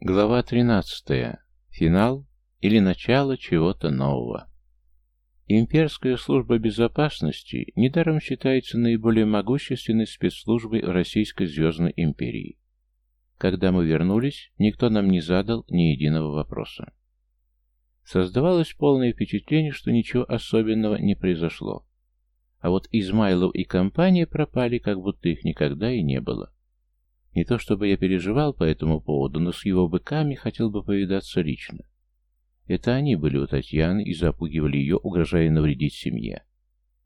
Глава 13. Финал или начало чего-то нового. Имперская служба безопасности недаром считается наиболее могущественной спецслужбой Российской Звездной империи. Когда мы вернулись, никто нам не задал ни единого вопроса. Создавалось полное впечатление, что ничего особенного не произошло. А вот Измайлов и компания пропали, как будто их никогда и не было. Не то чтобы я переживал по этому поводу, но с его быками хотел бы повидаться лично. Это они были у Татьяны и запугивали ее, угрожая навредить семье.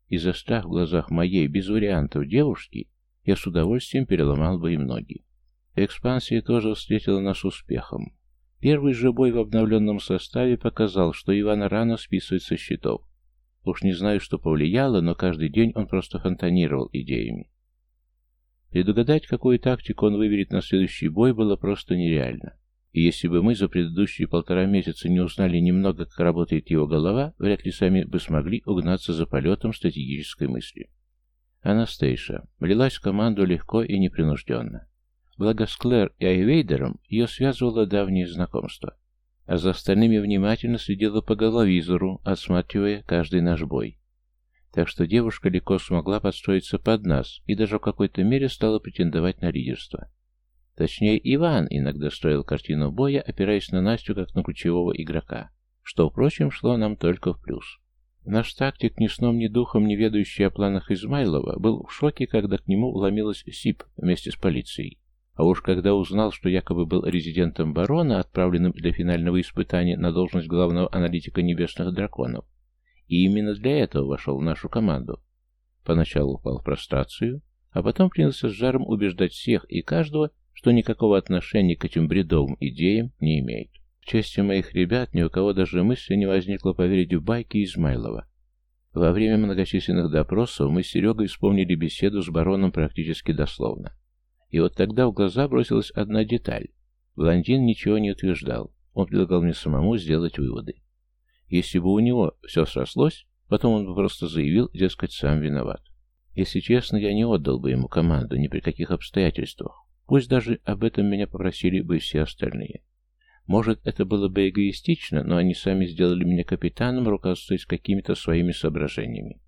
Из-за страх в глазах моей, без вариантов девушки, я с удовольствием переломал бы им ноги. Экспансия тоже встретила нас успехом. Первый же бой в обновленном составе показал, что Ивана рано списывает со счетов. Уж не знаю, что повлияло, но каждый день он просто фонтанировал идеями. Предугадать, какую тактику он выберет на следующий бой, было просто нереально. И если бы мы за предыдущие полтора месяца не узнали немного, как работает его голова, вряд ли сами бы смогли угнаться за полетом стратегической мысли. Анастейша влилась в команду легко и непринужденно. Благо с Клэр и Айвейдером ее связывало давнее знакомство. А за остальными внимательно следила по головизору, осматривая каждый наш бой так что девушка легко смогла подстроиться под нас и даже в какой-то мере стала претендовать на лидерство. Точнее, Иван иногда строил картину боя, опираясь на Настю как на ключевого игрока, что, впрочем, шло нам только в плюс. Наш тактик, ни сном, ни духом, не ведающий о планах Измайлова, был в шоке, когда к нему уломилась СИП вместе с полицией. А уж когда узнал, что якобы был резидентом барона, отправленным для финального испытания на должность главного аналитика небесных драконов, и именно для этого вошел в нашу команду. Поначалу упал в прострацию, а потом принялся с жаром убеждать всех и каждого, что никакого отношения к этим бредовым идеям не имеет. К чести моих ребят, ни у кого даже мысли не возникло поверить в байки Измайлова. Во время многочисленных допросов мы с Серегой вспомнили беседу с бароном практически дословно. И вот тогда в глаза бросилась одна деталь. Блондин ничего не утверждал, он предлагал мне самому сделать выводы. Если бы у него все срослось, потом он бы просто заявил, дескать, сам виноват. Если честно, я не отдал бы ему команду ни при каких обстоятельствах. Пусть даже об этом меня попросили бы все остальные. Может, это было бы эгоистично, но они сами сделали меня капитаном, руководствуясь какими-то своими соображениями.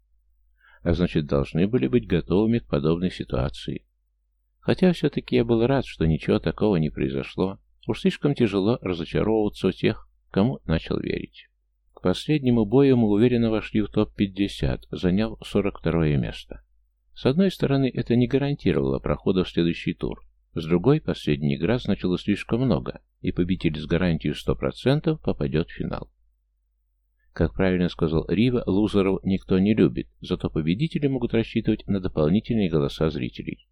А значит, должны были быть готовыми к подобной ситуации. Хотя все-таки я был рад, что ничего такого не произошло. Уж слишком тяжело разочаровываться у тех, кому начал верить. Последнему бою мы уверенно вошли в топ-50, заняв 42 место. С одной стороны, это не гарантировало прохода в следующий тур. С другой, последняя игра значила слишком много, и победитель с гарантией 100% попадет в финал. Как правильно сказал Рива, лузеров никто не любит, зато победители могут рассчитывать на дополнительные голоса зрителей.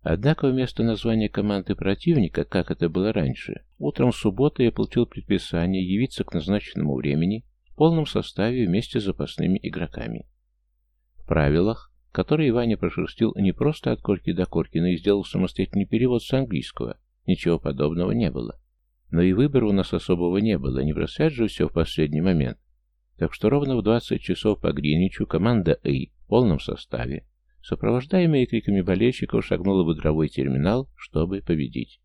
Однако вместо названия команды противника, как это было раньше, утром субботы я получил предписание явиться к назначенному времени полном составе вместе с запасными игроками. В правилах, которые Ваня прошерстил не просто от корки до корки, но и сделал самостоятельный перевод с английского, ничего подобного не было. Но и выбора у нас особого не было, не бросать же все в последний момент. Так что ровно в 20 часов по Гринвичу команда «А» в полном составе, сопровождаемая криками болельщиков, шагнула в игровой терминал, чтобы победить.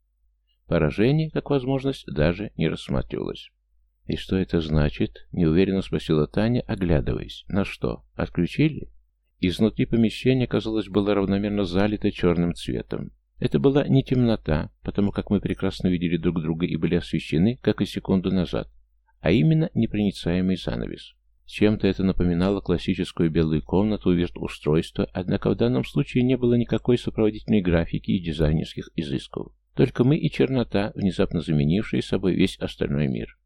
Поражение, как возможность, даже не рассматривалось. «И что это значит?» — неуверенно спросила Таня, оглядываясь. «На что? Отключили?» Изнутри помещения, казалось, было равномерно залито черным цветом. Это была не темнота, потому как мы прекрасно видели друг друга и были освещены, как и секунду назад, а именно непроницаемый занавес. Чем-то это напоминало классическую белую комнату устройства, однако в данном случае не было никакой сопроводительной графики и дизайнерских изысков. Только мы и чернота, внезапно заменившие собой весь остальной мир.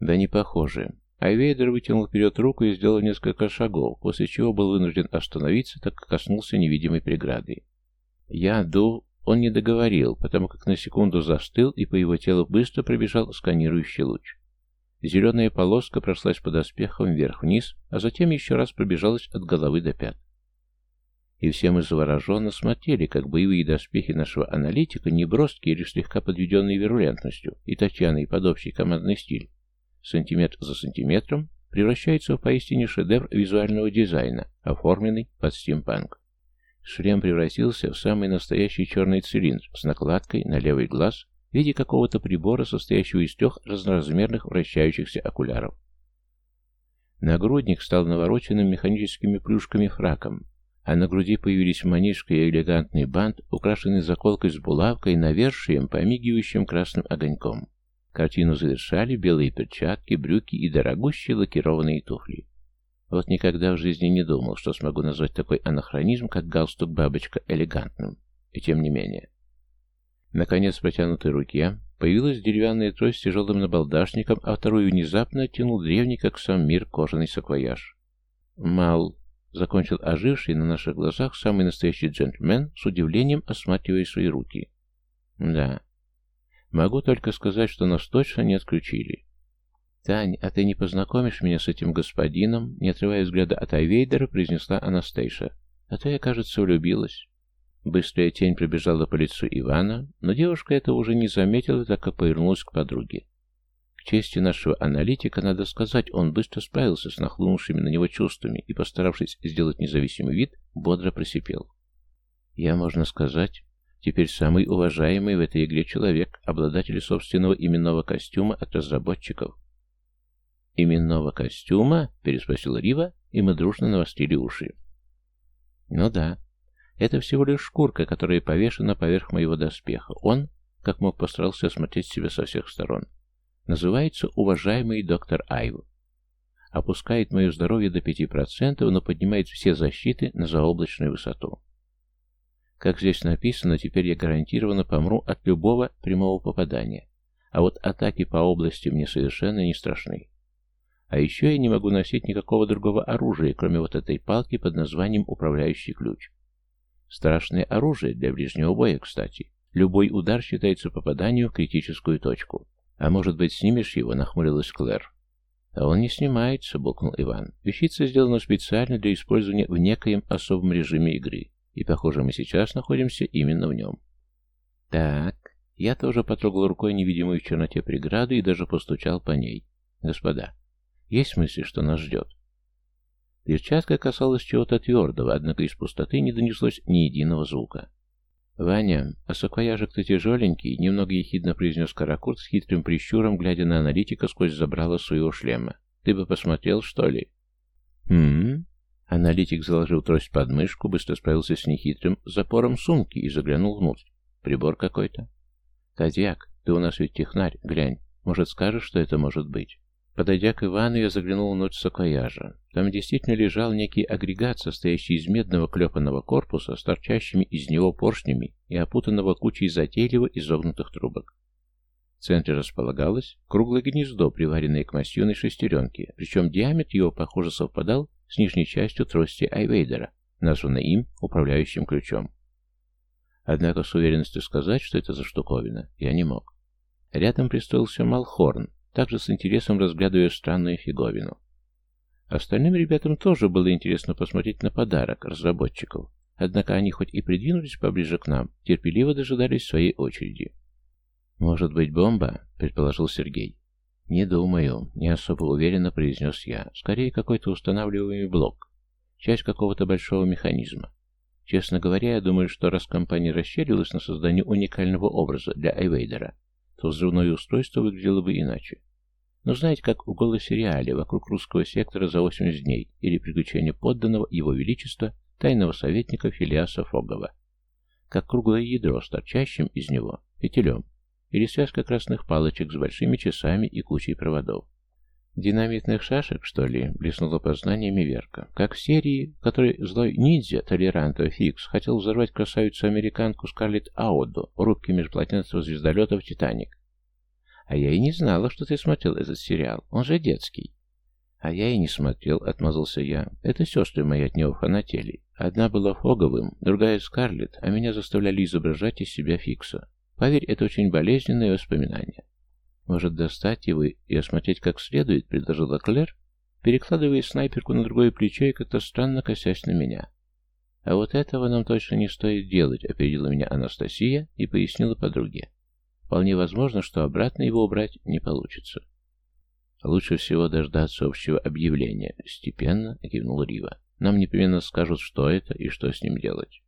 Да не похоже. Айвейдер вытянул вперед руку и сделал несколько шагов, после чего был вынужден остановиться, так как коснулся невидимой преграды. Я ду... Он не договорил, потому как на секунду застыл, и по его телу быстро пробежал сканирующий луч. Зеленая полоска прошлась под оспехом вверх-вниз, а затем еще раз пробежалась от головы до пят. И все мы завороженно смотрели, как боевые доспехи нашего аналитика, неброские или слегка подведенные вирулентностью, и Татьяной под общий командный стиль, сантиметр за сантиметром, превращается в поистине шедевр визуального дизайна, оформленный под стимпанк. Шлем превратился в самый настоящий черный цилиндр с накладкой на левый глаз в виде какого-то прибора, состоящего из трех разноразмерных вращающихся окуляров. Нагрудник стал навороченным механическими плюшками фраком, а на груди появились манишка и элегантный бант, украшенный заколкой с булавкой навершием, помигивающим красным огоньком. Картину завершали белые перчатки, брюки и дорогущие лакированные туфли. Вот никогда в жизни не думал, что смогу назвать такой анахронизм, как галстук-бабочка, элегантным. И тем не менее. Наконец, в протянутой руке появилась деревянная трость с тяжелым набалдашником, а вторую внезапно оттянул древний, как сам мир, кожаный саквояж. «Мал», — закончил оживший на наших глазах самый настоящий джентльмен, с удивлением осматривая свои руки. «Да. Могу только сказать, что нас точно не отключили. «Тань, а ты не познакомишь меня с этим господином?» Не отрывая взгляда от Айвейдера, произнесла Анастейша. «А то я, кажется, влюбилась». Быстрая тень пробежала по лицу Ивана, но девушка этого уже не заметила, так как повернулась к подруге. К чести нашего аналитика, надо сказать, он быстро справился с нахлынувшими на него чувствами и, постаравшись сделать независимый вид, бодро просипел. «Я, можно сказать, теперь самый уважаемый в этой игре человек, обладатель собственного именного костюма от разработчиков». «Именного костюма?» — переспросила Рива, и мы дружно навострили уши. «Ну да. Это всего лишь шкурка, которая повешена поверх моего доспеха. Он, как мог, постарался осмотреть себя со всех сторон. Называется «Уважаемый доктор Айв». Опускает мое здоровье до 5%, но поднимает все защиты на заоблачную высоту. Как здесь написано, теперь я гарантированно помру от любого прямого попадания. А вот атаки по области мне совершенно не страшны. А еще я не могу носить никакого другого оружия, кроме вот этой палки под названием «Управляющий ключ». Страшное оружие для ближнего боя, кстати. Любой удар считается попаданием в критическую точку. А может быть, снимешь его, нахмурилась Клэр. А он не снимается, бокнул Иван. Вещица сделана специально для использования в некоем особом режиме игры. И, похоже, мы сейчас находимся именно в нем. Так, я тоже потрогал рукой невидимую в черноте преграду и даже постучал по ней. Господа, есть мысли, что нас ждет. Перчатка касалась чего-то твердого, однако из пустоты не донеслось ни единого звука. «Ваня, а саквояжик-то тяжеленький», — немного ехидно произнес Каракурт с хитрым прищуром, глядя на аналитика сквозь забрало своего шлема. «Ты бы посмотрел, что ли?» «Хм...» Аналитик заложил трость под мышку, быстро справился с нехитрым запором сумки и заглянул внутрь. «Прибор какой-то?» «Кадьяк, ты у нас ведь технарь, глянь. Может, скажешь, что это может быть?» Подойдя к Ивану, я заглянул в ночь. Там действительно лежал некий агрегат, состоящий из медного клепанного корпуса с торчащими из него поршнями и опутанного кучей затейливо изогнутых трубок. В центре располагалось круглое гнездо, приваренное к массивной шестеренке, причем диаметр его, похоже, совпадал с нижней частью трости Айвейдера, названной им управляющим ключом. Однако с уверенностью сказать, что это за штуковина, я не мог. Рядом пристроился Малхорн, также с интересом разглядывая странную фиговину. Остальным ребятам тоже было интересно посмотреть на подарок разработчиков, однако они хоть и придвинулись поближе к нам, терпеливо дожидались своей очереди. «Может быть, бомба?» — предположил Сергей. «Не думаю», — не особо уверенно произнес я. «Скорее, какой-то устанавливаемый блок. Часть какого-то большого механизма. Честно говоря, я думаю, что раз компания расщелилась на создание уникального образа для Айвейдера, то взрывное устройство выглядело бы иначе. Но знаете, как в голосериале «Вокруг русского сектора за 80 дней» или «Приключения подданного Его Величества» тайного советника Филиаса Фогова. Как круглое ядро с торчащим из него фитилем или связка красных палочек с большими часами и кучей проводов. «Динамитных шашек, что ли?» — блеснула познаниями Верка. «Как в серии, в которой злой ниндзя Толеранто Фикс хотел взорвать красавицу-американку Скарлетт Ауду в рубке межплатинского звездолета в «Титаник». А я и не знала, что ты смотрел этот сериал. Он же детский. А я и не смотрел, отмазался я. Это сестры мои от него фанатели. Одна была Фоговым, другая Скарлетт, а меня заставляли изображать из себя Фикса. Поверь, это очень болезненное воспоминание. Может, достать его и осмотреть как следует, предложила Клэр, перекладывая снайперку на другое плечо и как-то странно косясь на меня. А вот этого нам точно не стоит делать, опередила меня Анастасия и пояснила подруге. Вполне возможно, что обратно его убрать не получится. Лучше всего дождаться общего объявления, степенно кивнул Рива. Нам непременно скажут, что это и что с ним делать.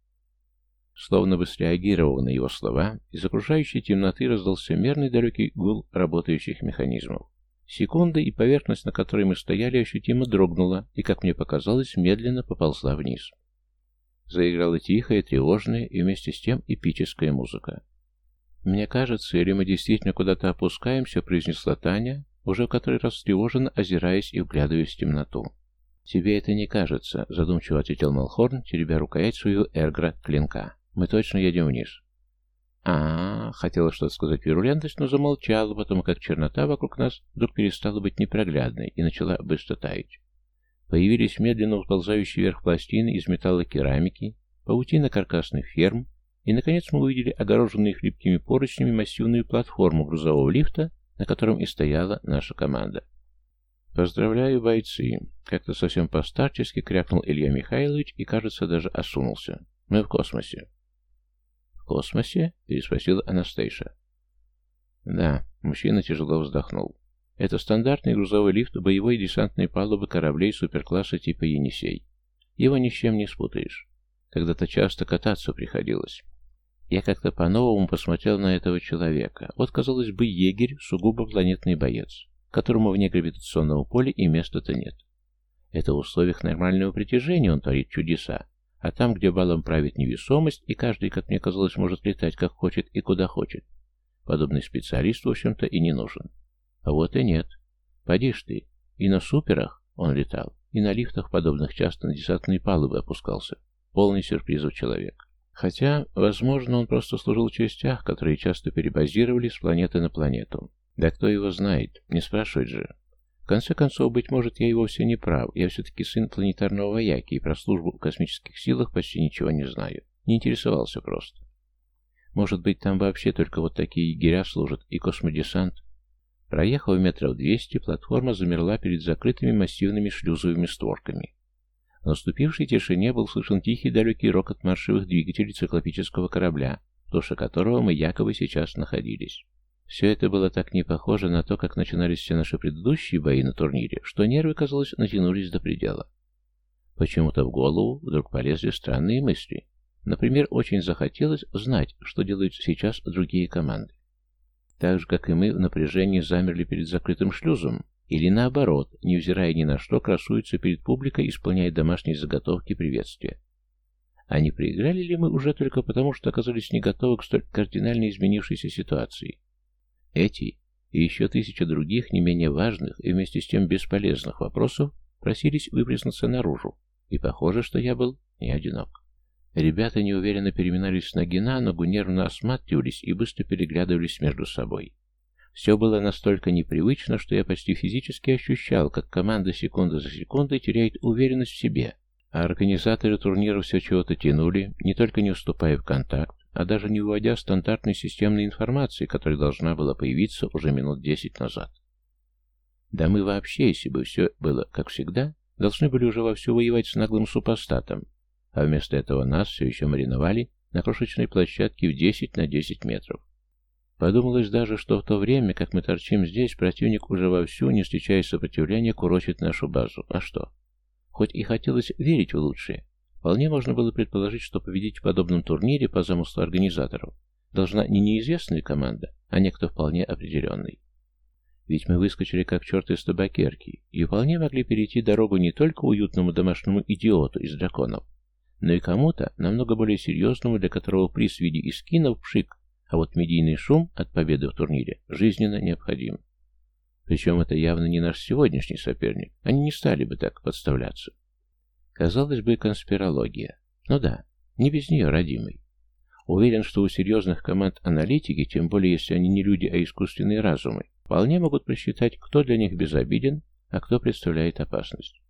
Словно бы среагировал на его слова, из окружающей темноты раздался мерный далекий гул работающих механизмов. Секунда, и поверхность, на которой мы стояли, ощутимо дрогнула и, как мне показалось, медленно поползла вниз. Заиграла тихая, тревожная и вместе с тем эпическая музыка. «Мне кажется, или мы действительно куда-то опускаемся», — произнесла Таня, уже в который раз встревоженно озираясь и вглядываясь в темноту. «Тебе это не кажется», — задумчиво ответил Малхорн, теребя рукоять свою эргра клинка. «Мы точно едем вниз». А, -а, -а хотела что-то сказать вирулентность, но замолчала, потому как чернота вокруг нас вдруг перестала быть непроглядной и начала быстро таять. Появились медленно уползающие вверх пластины из металлокерамики, паутина каркасных ферм, и, наконец, мы увидели огороженную хлипкими поручнями массивную платформу грузового лифта, на котором и стояла наша команда. «Поздравляю, бойцы!» Как-то совсем постарчески крякнул Илья Михайлович и, кажется, даже осунулся. «Мы в космосе». «В космосе?» — переспросила Анастейша. «Да», — мужчина тяжело вздохнул. «Это стандартный грузовой лифт боевой десантной палубы кораблей суперкласса типа «Енисей». Его ни с чем не спутаешь. Когда-то часто кататься приходилось. Я как-то по-новому посмотрел на этого человека. Вот, казалось бы, егерь, сугубо планетный боец, которому вне гравитационного поля и места-то нет. Это в условиях нормального притяжения он творит чудеса. А там, где балом правит невесомость, и каждый, как мне казалось, может летать как хочет и куда хочет, подобный специалист, в общем-то, и не нужен. А вот и нет. Поди ж ты. И на суперах он летал, и на лифтах подобных часто на десантные палубы опускался. Полный сюрпризов человек. Хотя, возможно, он просто служил в частях, которые часто перебазировали с планеты на планету. Да кто его знает, не спрашивать же. Конце концов, быть может, я и вовсе не прав. Я все-таки сын планетарного вояки и про службу в космических силах почти ничего не знаю. Не интересовался просто. Может быть, там вообще только вот такие егеря служат и космодесант. Проехав метров двести, платформа замерла перед закрытыми массивными шлюзовыми створками. В наступившей тишине был слышен тихий далекий рокот маршевых двигателей циклопического корабля, в туше которого мы якобы сейчас находились. Все это было так не похоже на то, как начинались все наши предыдущие бои на турнире, что нервы, казалось, натянулись до предела. Почему-то в голову вдруг полезли странные мысли. Например, очень захотелось знать, что делают сейчас другие команды. Так же, как и мы, в напряжении замерли перед закрытым шлюзом, или наоборот, невзирая ни на что, красуются перед публикой, исполняя домашние заготовки приветствия. А не проиграли ли мы уже только потому, что оказались не готовы к столь кардинально изменившейся ситуации? Эти и еще тысяча других не менее важных и вместе с тем бесполезных вопросов просились выплеснуться наружу, и похоже, что я был не одинок. Ребята неуверенно переминались с ноги на ногу, нервно осматривались и быстро переглядывались между собой. Все было настолько непривычно, что я почти физически ощущал, как команда секунда за секундой теряет уверенность в себе, а организаторы турнира все чего-то тянули, не только не уступая в контакт, а даже не вводя стандартной системной информации, которая должна была появиться уже минут десять назад. Да мы вообще, если бы все было как всегда, должны были уже вовсю воевать с наглым супостатом, а вместо этого нас все еще мариновали на крошечной площадке в 10 на 10 метров. Подумалось даже, что в то время, как мы торчим здесь, противник уже вовсю, не встречая сопротивления, курочит нашу базу. А что? Хоть и хотелось верить в лучшее, вполне можно было предположить, что победить в подобном турнире по замыслу организаторов должна не неизвестная команда, а некто вполне определенный. Ведь мы выскочили как черт из табакерки и вполне могли перейти дорогу не только уютному домашнему идиоту из драконов, но и кому-то намного более серьезному, для которого приз в виде искинов пшик а вот медийный шум от победы в турнире жизненно необходим. Причем это явно не наш сегодняшний соперник. Они не стали бы так подставляться. Казалось бы, конспирология. Ну да, не без нее, родимый. Уверен, что у серьезных команд аналитики, тем более если они не люди, а искусственные разумы, вполне могут просчитать, кто для них безобиден, а кто представляет опасность.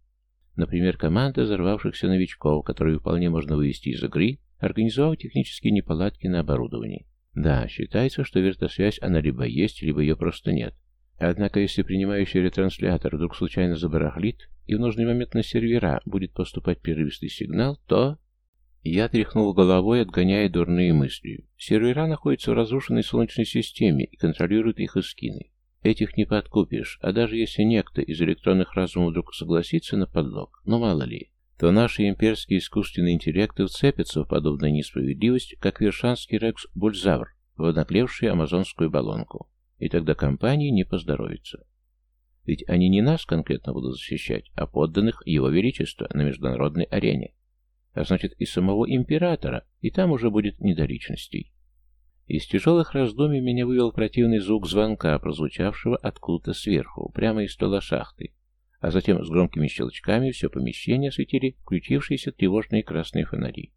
Например, команда взорвавшихся новичков, которую вполне можно вывести из игры, организовав технические неполадки на оборудовании. Да, считается, что вертосвязь она либо есть, либо ее просто нет. Однако, если принимающий ретранслятор вдруг случайно забарахлит, и в нужный момент на сервера будет поступать прерывистый сигнал, то... Я тряхнул головой, отгоняя дурные мысли. Сервера находятся в разрушенной Солнечной системе и контролируют их эскины. Этих не подкупишь, а даже если некто из электронных разумов вдруг согласится на подлог, ну мало ли, то наши имперские искусственные интеллекты вцепятся в подобную несправедливость, как вершанский рекс-бульзавр в амазонскую баллонку. И тогда компании не поздоровится. Ведь они не нас конкретно будут защищать, а подданных Его Величества на международной арене. А значит и самого императора, и там уже будет не до личностей. Из тяжелых раздумий меня вывел противный звук звонка, прозвучавшего откуда-то сверху, прямо из стола шахты. А затем с громкими щелчками все помещение осветили включившиеся тревожные красные фонари.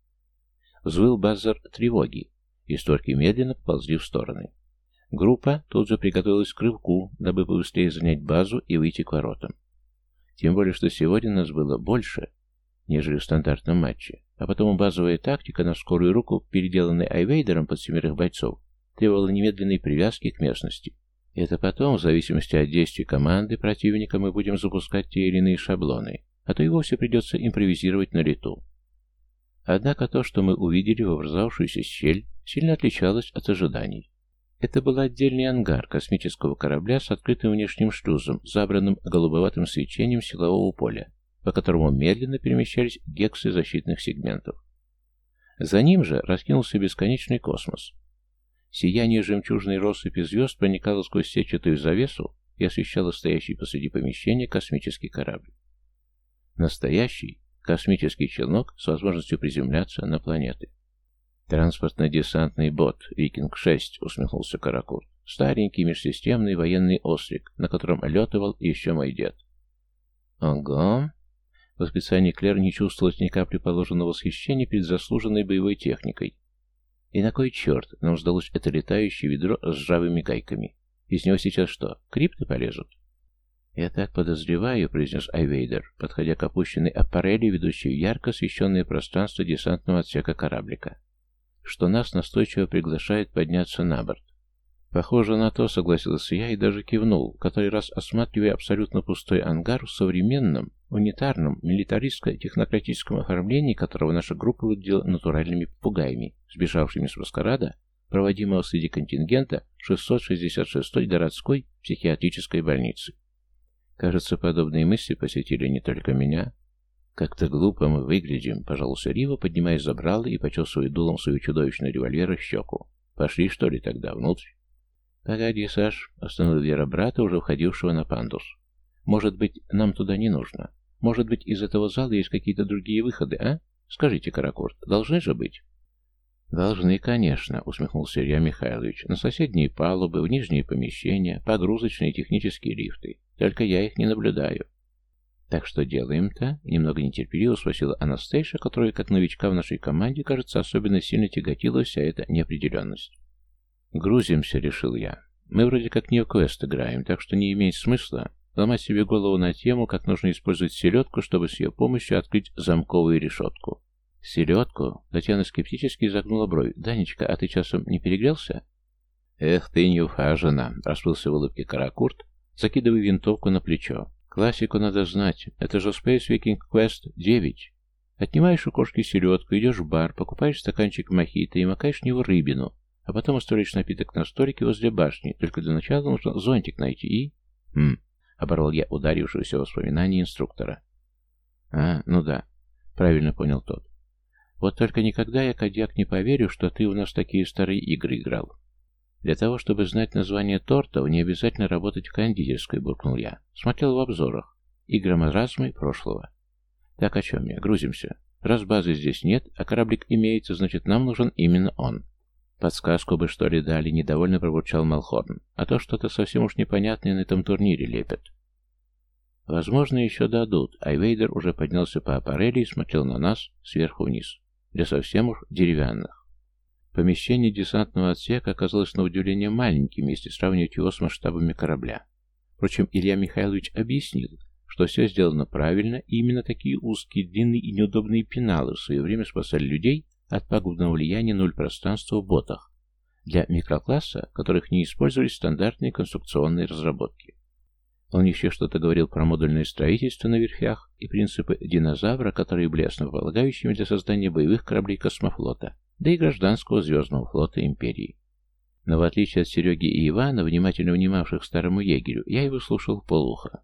Взвыл базар тревоги, и створки медленно ползли в стороны. Группа тут же приготовилась к рывку, дабы побыстрее занять базу и выйти к воротам. Тем более, что сегодня нас было больше, нежели в стандартном матче, а потому базовая тактика на скорую руку, переделанная Айвейдером под семерых бойцов, требовала немедленной привязки к местности. Это потом, в зависимости от действий команды противника, мы будем запускать те или иные шаблоны, а то и вовсе придется импровизировать на лету. Однако то, что мы увидели в образовавшуюся щель, сильно отличалось от ожиданий. Это был отдельный ангар космического корабля с открытым внешним шлюзом, забранным голубоватым свечением силового поля, по которому медленно перемещались гексы защитных сегментов. За ним же раскинулся бесконечный космос, Сияние жемчужной россыпи звезд проникало сквозь сетчатую завесу и освещало стоящий посреди помещения космический корабль. Настоящий космический челнок с возможностью приземляться на планеты. «Транспортно-десантный бот, Викинг-6», — усмехнулся Каракурт. «Старенький межсистемный военный ослик, на котором летывал еще мой дед». «Ого!» В восклицании Клер не чувствовалось ни капли положенного восхищения перед заслуженной боевой техникой, и на кой черт нам сдалось это летающее ведро с ржавыми гайками? Из него сейчас что, крипты полезут? «Я так подозреваю», — произнес Айвейдер, подходя к опущенной аппарели, ведущей в ярко освещенное пространство десантного отсека кораблика, что нас настойчиво приглашает подняться на борт. Похоже на то, согласился я и даже кивнул, который раз осматривая абсолютно пустой ангар в современном, унитарном, милитаристско-технократическом оформлении, которого наша группа выглядела натуральными попугаями, сбежавшими с маскарада, проводимого среди контингента 666-й городской психиатрической больницы. Кажется, подобные мысли посетили не только меня. Как-то глупо мы выглядим, пожалуйста, Рива, поднимаясь забрала и почесывая дулом свою чудовищную револьвера щеку. Пошли, что ли, тогда внутрь? «Погоди, Саш», — остановил Вера брата, уже входившего на пандус. «Может быть, нам туда не нужно? Может быть, из этого зала есть какие-то другие выходы, а? Скажите, Каракурт, должны же быть?» «Должны, конечно», — усмехнулся Илья Михайлович. «На соседние палубы, в нижние помещения, погрузочные технические лифты. Только я их не наблюдаю». «Так что делаем-то?» — немного нетерпеливо спросила Анастейша, которая, как новичка в нашей команде, кажется, особенно сильно тяготила вся эта неопределенность. «Грузимся», — решил я. «Мы вроде как не в квест играем, так что не имеет смысла ломать себе голову на тему, как нужно использовать селедку, чтобы с ее помощью открыть замковую решетку». «Селедку?» — Татьяна скептически загнула бровь. «Данечка, а ты часом не перегрелся?» «Эх ты, не ухажена!» — расплылся в улыбке Каракурт, закидывая винтовку на плечо. «Классику надо знать. Это же Space Viking Quest 9. Отнимаешь у кошки селедку, идешь в бар, покупаешь стаканчик мохито и макаешь в него рыбину, а потом оставляешь напиток на столике возле башни. Только для начала нужно зонтик найти и... Хм, оборвал я ударившегося воспоминания инструктора. А, ну да, правильно понял тот. Вот только никогда я, Кадьяк, не поверю, что ты у нас такие старые игры играл. Для того, чтобы знать название тортов, не обязательно работать в кондитерской, буркнул я. Смотрел в обзорах. Игры маразмы прошлого. Так о чем я? Грузимся. Раз базы здесь нет, а кораблик имеется, значит, нам нужен именно он. «Подсказку бы, что ли, дали?» — недовольно пробурчал Малхорн. «А то что-то совсем уж непонятное на этом турнире лепят». «Возможно, еще дадут», а Вейдер уже поднялся по аппарели и смотрел на нас сверху вниз. Для совсем уж деревянных. Помещение десантного отсека оказалось на удивление маленьким, если сравнивать его с масштабами корабля. Впрочем, Илья Михайлович объяснил, что все сделано правильно, и именно такие узкие, длинные и неудобные пеналы в свое время спасали людей от пагубного влияния нуль пространства в ботах для микрокласса, которых не использовались стандартные конструкционные разработки. Он еще что-то говорил про модульное строительство на верфях и принципы динозавра, которые были основополагающими для создания боевых кораблей космофлота, да и гражданского звездного флота Империи. Но в отличие от Сереги и Ивана, внимательно внимавших старому егерю, я его слушал в полуха.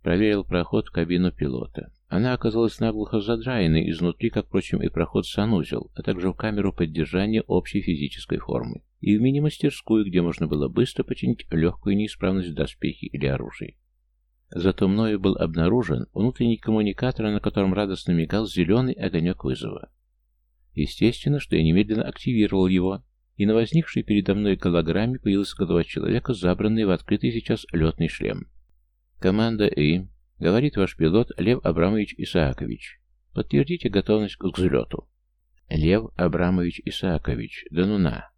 Проверил проход в кабину пилота. Она оказалась наглухо задраенной изнутри, как, впрочем, и проход в санузел, а также в камеру поддержания общей физической формы, и в мини-мастерскую, где можно было быстро починить легкую неисправность в доспехе или оружии. Зато мною был обнаружен внутренний коммуникатор, на котором радостно мигал зеленый огонек вызова. Естественно, что я немедленно активировал его, и на возникшей передо мной голограмме появилась голова человека, забранный в открытый сейчас летный шлем. Команда И, говорит ваш пилот Лев Абрамович Исаакович. Подтвердите готовность к взлету. Лев Абрамович Исаакович, да ну на.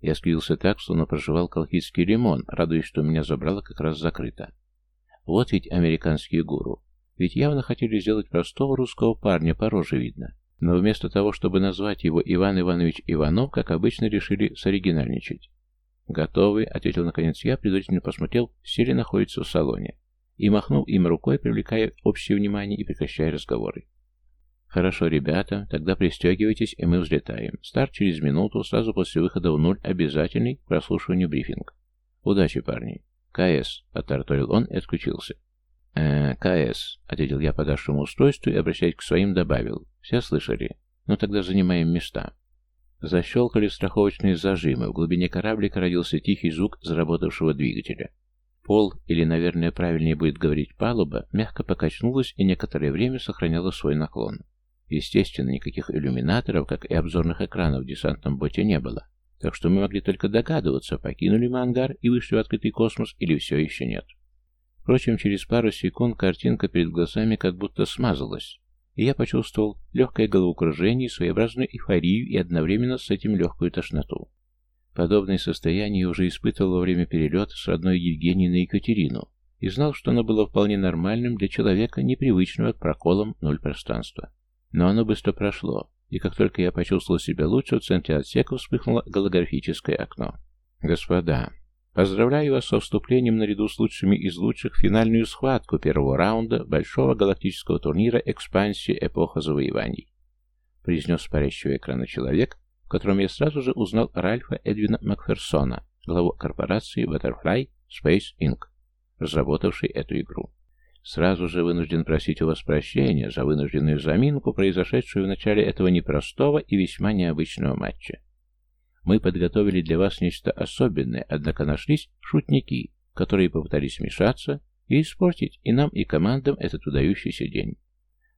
Я скривился так, словно проживал колхидский лимон, радуясь, что меня забрало как раз закрыто. Вот ведь американские гуру. Ведь явно хотели сделать простого русского парня, по роже видно. Но вместо того, чтобы назвать его Иван Иванович Иванов, как обычно, решили соригинальничать. «Готовы», — ответил наконец я, предварительно посмотрел, все ли находится в салоне, и махнул им рукой, привлекая общее внимание и прекращая разговоры. «Хорошо, ребята, тогда пристегивайтесь, и мы взлетаем. Старт через минуту, сразу после выхода в нуль, обязательный к прослушиванию брифинг. Удачи, парни!» «КС», — оттарторил он и отключился. «Э, КС», — ответил я подавшему устройству и, обращаясь к своим, добавил. «Все слышали? Ну тогда занимаем места». Защелкали страховочные зажимы, в глубине кораблика родился тихий звук заработавшего двигателя. Пол, или, наверное, правильнее будет говорить палуба, мягко покачнулась и некоторое время сохраняла свой наклон. Естественно, никаких иллюминаторов, как и обзорных экранов в десантном боте не было, так что мы могли только догадываться, покинули мы ангар и вышли в открытый космос или все еще нет. Впрочем, через пару секунд картинка перед глазами как будто смазалась, и я почувствовал легкое головокружение, своеобразную эйфорию и одновременно с этим легкую тошноту. Подобное состояние уже испытывал во время перелета с родной Евгенией на Екатерину и знал, что оно было вполне нормальным для человека, непривычного к проколам ноль пространства. Но оно быстро прошло, и как только я почувствовал себя лучше, в центре отсека вспыхнуло голографическое окно. «Господа, Поздравляю вас со вступлением наряду с лучшими из лучших в финальную схватку первого раунда большого галактического турнира «Экспансия. Эпоха завоеваний», произнес с парящего экрана человек, в котором я сразу же узнал Ральфа Эдвина Макферсона, главу корпорации Butterfly Space Inc., разработавшей эту игру. Сразу же вынужден просить у вас прощения за вынужденную заминку, произошедшую в начале этого непростого и весьма необычного матча. Мы подготовили для вас нечто особенное, однако нашлись шутники, которые попытались вмешаться и испортить и нам, и командам этот выдающийся день.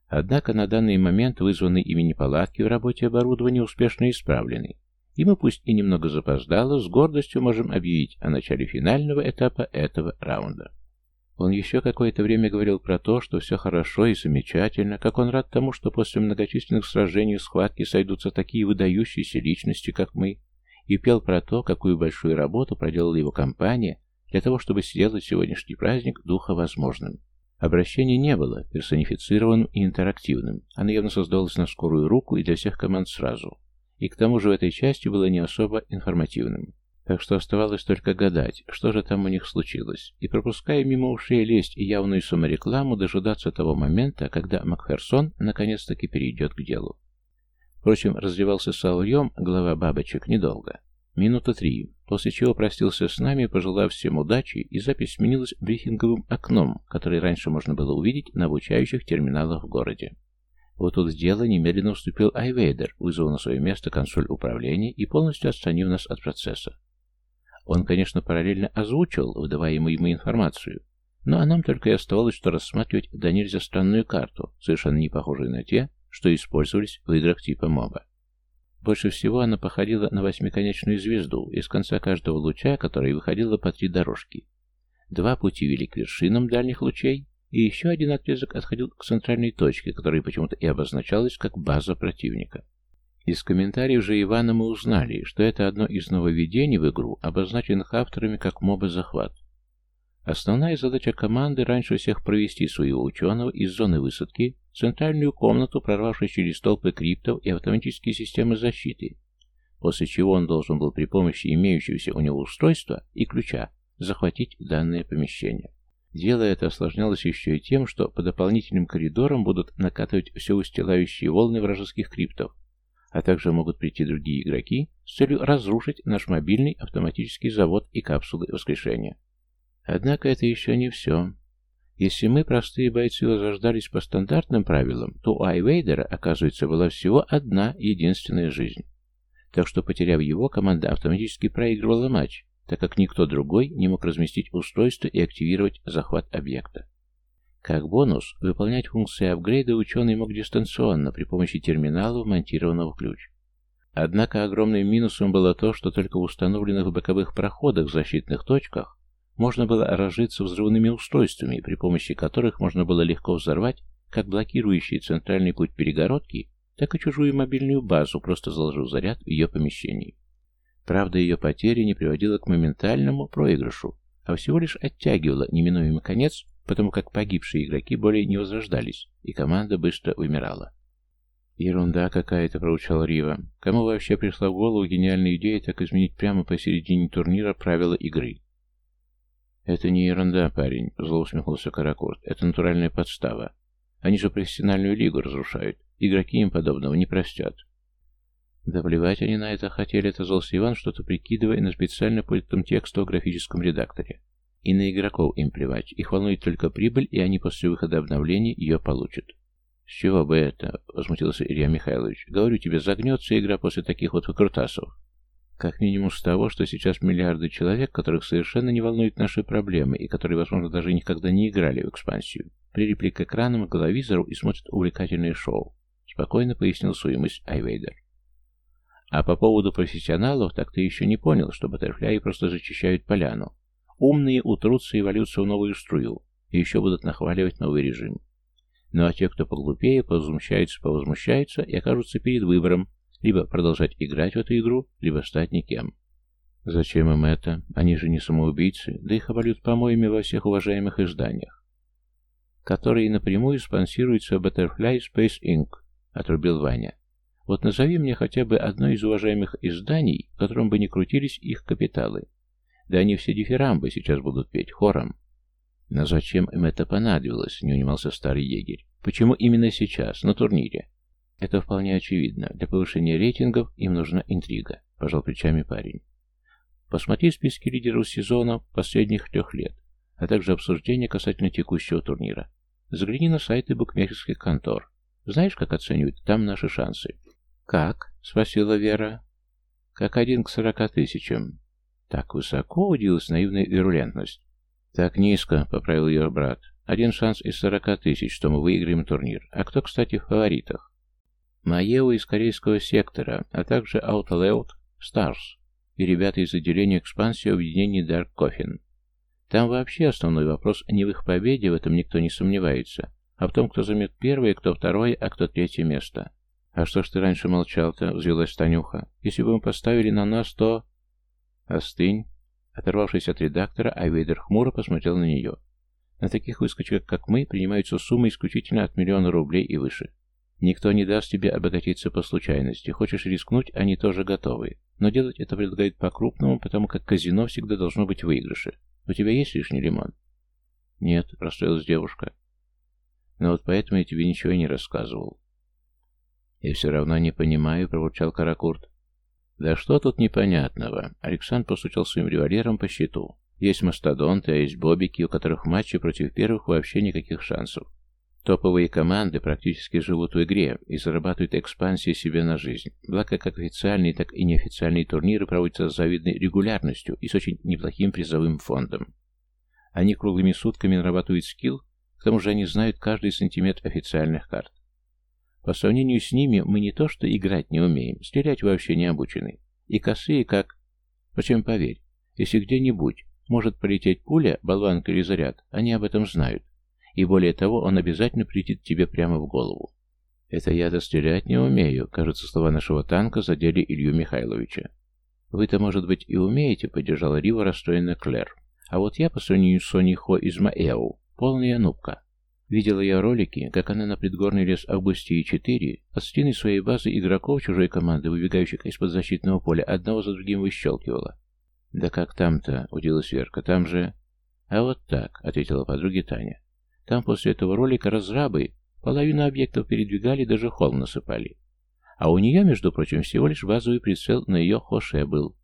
Однако на данный момент вызванные ими неполадки в работе оборудования успешно исправлены, и мы пусть и немного запоздало, с гордостью можем объявить о начале финального этапа этого раунда. Он еще какое-то время говорил про то, что все хорошо и замечательно, как он рад тому, что после многочисленных сражений и схватки сойдутся такие выдающиеся личности, как мы, и пел про то, какую большую работу проделала его компания для того, чтобы сделать сегодняшний праздник духа возможным. Обращения не было персонифицированным и интерактивным, оно явно создавалось на скорую руку и для всех команд сразу, и к тому же в этой части было не особо информативным. Так что оставалось только гадать, что же там у них случилось, и пропуская мимо ушей лезть и явную саморекламу, дожидаться того момента, когда Макферсон наконец-таки перейдет к делу. Впрочем, раздевался Саурьем, глава бабочек, недолго. Минута три, после чего простился с нами, пожелав всем удачи, и запись сменилась брифинговым окном, которое раньше можно было увидеть на обучающих терминалах в городе. Вот тут в дело немедленно вступил Айвейдер, вызвав на свое место консоль управления и полностью отстранив нас от процесса. Он, конечно, параллельно озвучил выдаваемую ему информацию, но а нам только и оставалось, что рассматривать до нельзя странную карту, совершенно не похожую на те, что использовались в играх типа моба. Больше всего она походила на восьмиконечную звезду, из конца каждого луча, которой выходило по три дорожки. Два пути вели к вершинам дальних лучей, и еще один отрезок отходил к центральной точке, которая почему-то и обозначалась как база противника. Из комментариев же Ивана мы узнали, что это одно из нововведений в игру, обозначенных авторами как моба-захват. Основная задача команды раньше всех провести своего ученого из зоны высадки центральную комнату, прорвавшись через толпы криптов и автоматические системы защиты, после чего он должен был при помощи имеющегося у него устройства и ключа захватить данное помещение. Дело это осложнялось еще и тем, что по дополнительным коридорам будут накатывать все устилающие волны вражеских криптов, а также могут прийти другие игроки с целью разрушить наш мобильный автоматический завод и капсулы воскрешения. Однако это еще не все. Если мы, простые бойцы, возрождались по стандартным правилам, то у Айвейдера, оказывается, была всего одна единственная жизнь. Так что, потеряв его, команда автоматически проигрывала матч, так как никто другой не мог разместить устройство и активировать захват объекта. Как бонус, выполнять функции апгрейда ученый мог дистанционно при помощи терминала, вмонтированного в ключ. Однако огромным минусом было то, что только в установленных боковых проходах в защитных точках можно было разжиться взрывными устройствами, при помощи которых можно было легко взорвать как блокирующий центральный путь перегородки, так и чужую мобильную базу, просто заложив заряд в ее помещении. Правда, ее потеря не приводила к моментальному проигрышу, а всего лишь оттягивала неминуемый конец, потому как погибшие игроки более не возрождались, и команда быстро вымирала. «Ерунда какая-то», — проучал Рива. «Кому вообще пришла в голову гениальная идея так изменить прямо посередине турнира правила игры?» «Это не ерунда, парень», — зло усмехнулся. «Это натуральная подстава. Они же профессиональную лигу разрушают. Игроки им подобного не простят». Да плевать они на это хотели, отозвался Иван, что-то прикидывая на специально политом тексту в графическом редакторе. И на игроков им плевать. Их волнует только прибыль, и они после выхода обновлений ее получат. «С чего бы это?» — возмутился Илья Михайлович. «Говорю тебе, загнется игра после таких вот выкрутасов». Как минимум с того, что сейчас миллиарды человек, которых совершенно не волнуют наши проблемы и которые, возможно, даже никогда не играли в экспансию, прилипли к экранам, к головизору и смотрят увлекательные шоу. Спокойно пояснил мысль Айвейдер. А по поводу профессионалов, так ты еще не понял, что баттерфляи просто зачищают поляну. Умные утрутся эволюцию в новую струю и еще будут нахваливать новый режим. Ну а те, кто поглупее, повозмущаются, повозмущаются и окажутся перед выбором, либо продолжать играть в эту игру, либо стать никем. Зачем им это? Они же не самоубийцы, да их обольют помоями во всех уважаемых изданиях, которые напрямую спонсируются Butterfly Space Inc., отрубил Ваня. Вот назови мне хотя бы одно из уважаемых изданий, в котором бы не крутились их капиталы. Да они все дифирамбы сейчас будут петь хором. Но зачем им это понадобилось, не унимался старый егерь. Почему именно сейчас, на турнире? Это вполне очевидно. Для повышения рейтингов им нужна интрига, пожал плечами парень. Посмотри списки лидеров сезона последних трех лет, а также обсуждения касательно текущего турнира. Загляни на сайты букмекерских контор. Знаешь, как оценивают там наши шансы? «Как?» — спросила Вера. «Как один к сорока тысячам». «Так высоко?» — удивилась наивная вирулентность. «Так низко», — поправил ее брат. «Один шанс из сорока тысяч, что мы выиграем турнир. А кто, кстати, в фаворитах?» Маео из корейского сектора, а также Outlaut Stars и ребята из отделения экспансии объединения Dark Coffin. Там вообще основной вопрос не в их победе, в этом никто не сомневается, а в том, кто займет первое, кто второе, а кто третье место. «А что ж ты раньше молчал-то?» — взвелась Танюха. «Если бы мы поставили на нас, то...» «Остынь!» Оторвавшись от редактора, Айвейдер хмуро посмотрел на нее. «На таких выскочках, как мы, принимаются суммы исключительно от миллиона рублей и выше. Никто не даст тебе обогатиться по случайности. Хочешь рискнуть, они тоже готовы. Но делать это предлагают по-крупному, потому как казино всегда должно быть выигрыше. У тебя есть лишний лимон? Нет, расстроилась девушка. Но вот поэтому я тебе ничего и не рассказывал. Я все равно не понимаю, пробурчал Каракурт. Да что тут непонятного? Александр постучал своим револьвером по щиту. Есть мастодонты, а есть бобики, у которых в матче против первых вообще никаких шансов. Топовые команды практически живут в игре и зарабатывают экспансии себе на жизнь. Благо, как официальные, так и неофициальные турниры проводятся с завидной регулярностью и с очень неплохим призовым фондом. Они круглыми сутками нарабатывают скилл, к тому же они знают каждый сантиметр официальных карт. По сравнению с ними мы не то что играть не умеем, стрелять вообще не обучены. И косые как... Впрочем, поверь, если где-нибудь может полететь пуля, болванка или заряд, они об этом знают и более того, он обязательно прилетит тебе прямо в голову. Это я-то стрелять не умею, кажется, слова нашего танка задели Илью Михайловича. Вы-то, может быть, и умеете, поддержала Рива расстроенная Клэр. А вот я, по сравнению с Соней Хо из Маэу, полная нубка. Видела я ролики, как она на предгорный лес Августии-4 от стены своей базы игроков чужой команды, выбегающих из-под защитного поля, одного за другим выщелкивала. «Да как там-то?» — удивилась Верка. «Там же...» «А вот так», — ответила подруге Таня. Там после этого ролика разрабы половину объектов передвигали, даже холм насыпали. А у нее, между прочим, всего лишь базовый прицел на ее хоше был.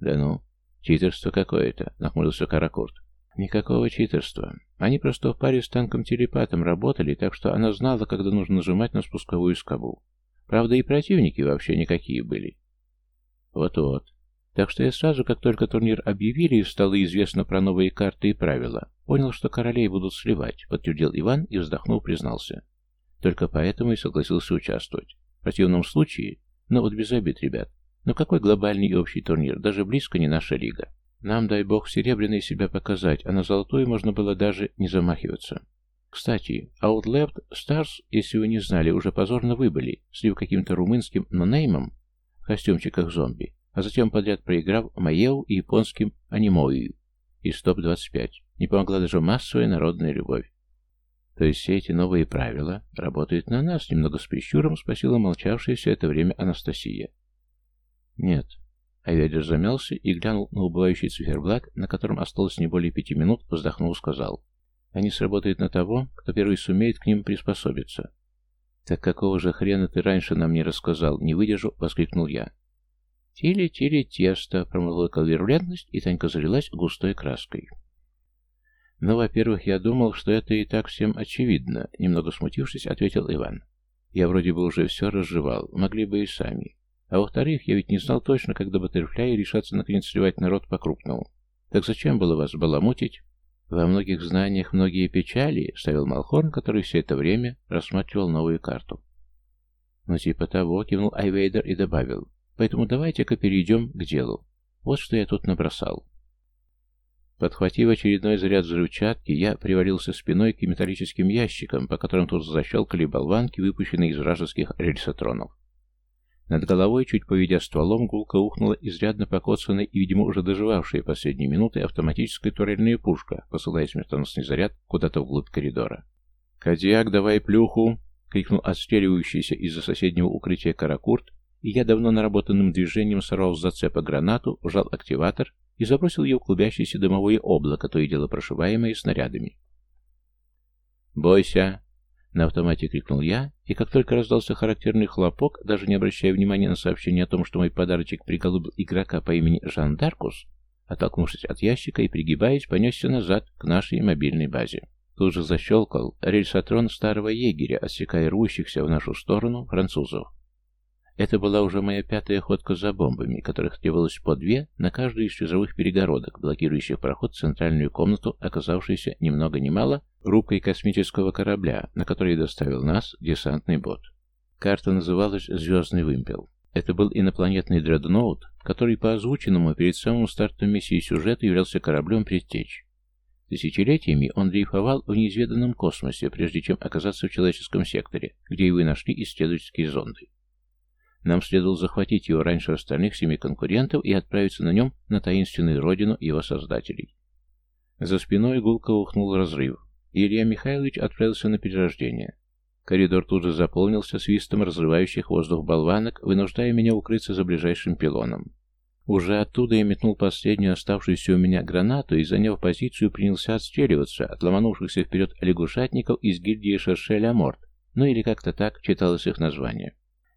Да ну, читерство какое-то, нахмурился Каракурт. Никакого читерства. Они просто в паре с танком-телепатом работали, так что она знала, когда нужно нажимать на спусковую скобу. Правда, и противники вообще никакие были. Вот-вот. Так что я сразу, как только турнир объявили и стало известно про новые карты и правила, понял, что королей будут сливать, подтвердил Иван и, вздохнув, признался. Только поэтому и согласился участвовать. В противном случае, ну вот без обид, ребят, но какой глобальный и общий турнир, даже близко не наша лига. Нам, дай бог, серебряной себя показать, а на золотую можно было даже не замахиваться. Кстати, Outleft Stars, если вы не знали, уже позорно выбыли, слив каким-то румынским нонеймом в костюмчиках зомби, а затем подряд проиграв Маеу и японским Анимою из топ-25. Не помогла даже массовая народная любовь. То есть все эти новые правила работают на нас, немного с прищуром спросила молчавшая все это время Анастасия. Нет, Айведер замялся и глянул на убывающий циферблат, на котором осталось не более пяти минут, вздохнул, сказал. Они сработают на того, кто первый сумеет к ним приспособиться. «Так какого же хрена ты раньше нам не рассказал?» Не выдержу, воскликнул я. «Тили-тили тесто», — промолвила конвергентность, и Танька залилась густой краской. «Ну, во-первых, я думал, что это и так всем очевидно», — немного смутившись, ответил Иван. «Я вроде бы уже все разжевал, могли бы и сами. А во-вторых, я ведь не знал точно, когда Баттерфляй решатся наконец сливать народ по-крупному. Так зачем было вас баламутить? Во многих знаниях многие печали, ставил Малхорн, который все это время рассматривал новую карту. Ну типа того, кивнул Айвейдер и добавил. Поэтому давайте-ка перейдем к делу. Вот что я тут набросал. Подхватив очередной заряд взрывчатки, я привалился спиной к металлическим ящикам, по которым тут защелкали болванки, выпущенные из вражеских рельсотронов. Над головой, чуть поведя стволом, гулко ухнула изрядно покоцанная и, видимо, уже доживавшая последние минуты автоматическая турельная пушка, посылая смертоносный заряд куда-то вглубь коридора. «Кадиак, давай плюху!» — крикнул отстреливающийся из-за соседнего укрытия каракурт, и я давно наработанным движением сорвал с зацепа гранату, ужал активатор и забросил ее в клубящееся дымовое облако, то и дело прошиваемое снарядами. «Бойся!» На автомате крикнул я, и как только раздался характерный хлопок, даже не обращая внимания на сообщение о том, что мой подарочек приголубил игрока по имени Жан Даркус, оттолкнувшись от ящика и пригибаясь, понесся назад к нашей мобильной базе. Тут же защелкал рельсотрон старого егеря, отсекая рвущихся в нашу сторону французов. Это была уже моя пятая ходка за бомбами, которых требовалось по две на каждую из чужовых перегородок, блокирующих проход в центральную комнату, оказавшуюся ни много ни мало рубкой космического корабля, на который доставил нас десантный бот. Карта называлась «Звездный вымпел». Это был инопланетный дредноут, который по озвученному перед самым стартом миссии сюжета являлся кораблем предтеч. Тысячелетиями он дрейфовал в неизведанном космосе, прежде чем оказаться в человеческом секторе, где его нашли исследовательские зонды. Нам следовало захватить его раньше остальных семи конкурентов и отправиться на нем на таинственную родину его создателей. За спиной гулко ухнул разрыв, Илья Михайлович отправился на перерождение. Коридор тут же заполнился свистом разрывающих воздух болванок, вынуждая меня укрыться за ближайшим пилоном. Уже оттуда я метнул последнюю оставшуюся у меня гранату и, заняв позицию, принялся отстреливаться от ломанувшихся вперед лягушатников из гильдии Шершеля Морт, ну или как-то так читалось их название.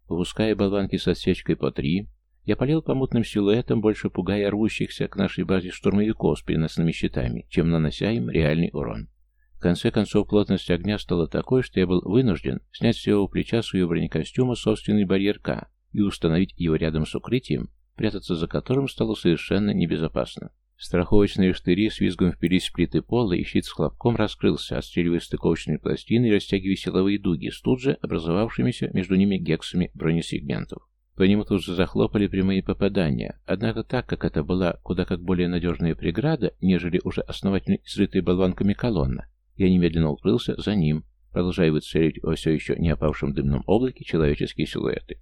Выпуская болванки с отсечкой по три, я полил по мутным силуэтам, больше пугая рвущихся к нашей базе штурмовиков с переносными щитами, чем нанося им реальный урон. В конце концов, плотность огня стала такой, что я был вынужден снять с его плеча свою бронекостюма собственный барьер К и установить его рядом с укрытием, прятаться за которым стало совершенно небезопасно. Страховочные штыри с визгом впились в плиты пола, и щит с хлопком раскрылся, отстреливая стыковочные пластины и растягивая силовые дуги с тут же образовавшимися между ними гексами бронесегментов. По нему тут же захлопали прямые попадания, однако так как это была куда как более надежная преграда, нежели уже основательно изрытая болванками колонна, я немедленно укрылся за ним, продолжая выцеливать во все еще не опавшем дымном облаке человеческие силуэты.